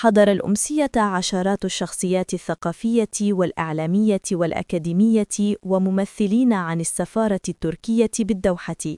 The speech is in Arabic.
حضر الأمسية عشرات الشخصيات الثقافية والإعلامية والأكاديمية وممثلين عن السفارة التركية بالدوحة.